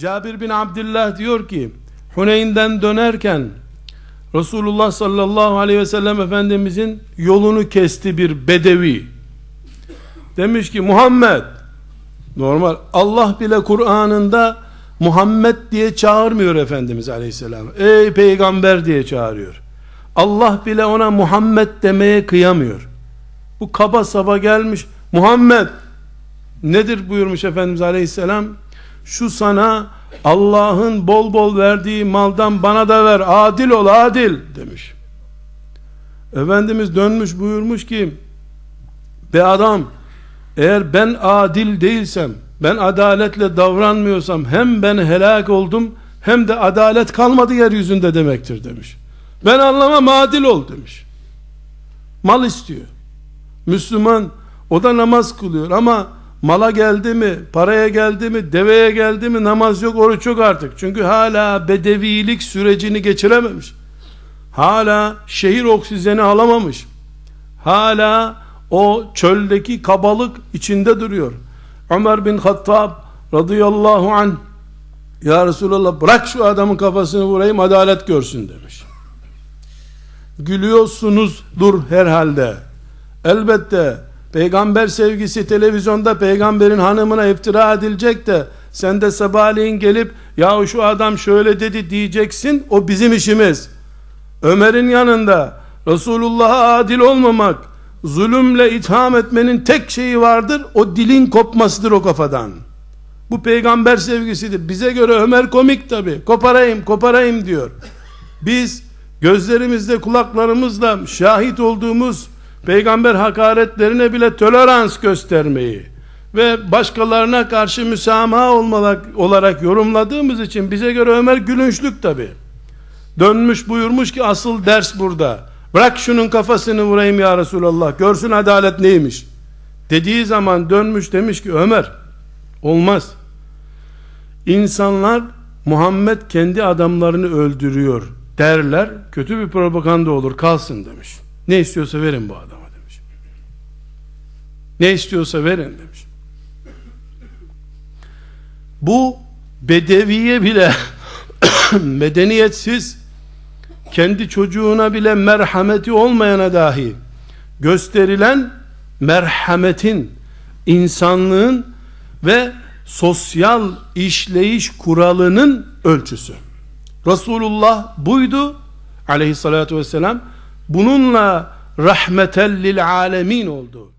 Cabir bin Abdullah diyor ki Huneyn'den dönerken Resulullah sallallahu aleyhi ve sellem Efendimizin yolunu kesti bir bedevi. Demiş ki Muhammed normal Allah bile Kur'an'ında Muhammed diye çağırmıyor Efendimiz aleyhisselam. Ey peygamber diye çağırıyor. Allah bile ona Muhammed demeye kıyamıyor. Bu kaba saba gelmiş. Muhammed nedir buyurmuş Efendimiz aleyhisselam? Şu sana Allah'ın bol bol verdiği maldan bana da ver. Adil ol adil demiş. Efendimiz dönmüş buyurmuş ki be adam eğer ben adil değilsem ben adaletle davranmıyorsam hem ben helak oldum hem de adalet kalmadı yeryüzünde demektir demiş. Ben anlamam adil ol demiş. Mal istiyor. Müslüman o da namaz kılıyor ama mala geldi mi, paraya geldi mi, deveye geldi mi namaz yok, oruç yok artık. Çünkü hala bedevilik sürecini geçirememiş. Hala şehir oksijeni alamamış. Hala o çöldeki kabalık içinde duruyor. Ömer bin Hattab radıyallahu anh ya Resulallah bırak şu adamın kafasını vurayım adalet görsün demiş. Gülüyorsunuz dur herhalde. Elbette peygamber sevgisi televizyonda peygamberin hanımına iftira edilecek de sen de sabahleyin gelip ya şu adam şöyle dedi diyeceksin o bizim işimiz. Ömer'in yanında Resulullah'a adil olmamak zulümle itham etmenin tek şeyi vardır o dilin kopmasıdır o kafadan. Bu peygamber sevgisidir. Bize göre Ömer komik tabi. Koparayım koparayım diyor. Biz gözlerimizde kulaklarımızla şahit olduğumuz peygamber hakaretlerine bile tolerans göstermeyi ve başkalarına karşı müsamaha olmalak, olarak yorumladığımız için bize göre Ömer gülünçlük tabi. Dönmüş buyurmuş ki asıl ders burada. Bırak şunun kafasını vurayım ya Resulallah. Görsün adalet neymiş. Dediği zaman dönmüş demiş ki Ömer olmaz. İnsanlar Muhammed kendi adamlarını öldürüyor derler. Kötü bir propaganda olur kalsın demiş. Ne istiyorsa verin bu adama demiş. Ne istiyorsa verin demiş. Bu bedeviye bile medeniyetsiz kendi çocuğuna bile merhameti olmayana dahi gösterilen merhametin insanlığın ve sosyal işleyiş kuralının ölçüsü. Resulullah buydu aleyhissalatü vesselam bununla rahmeten lil alemin oldu.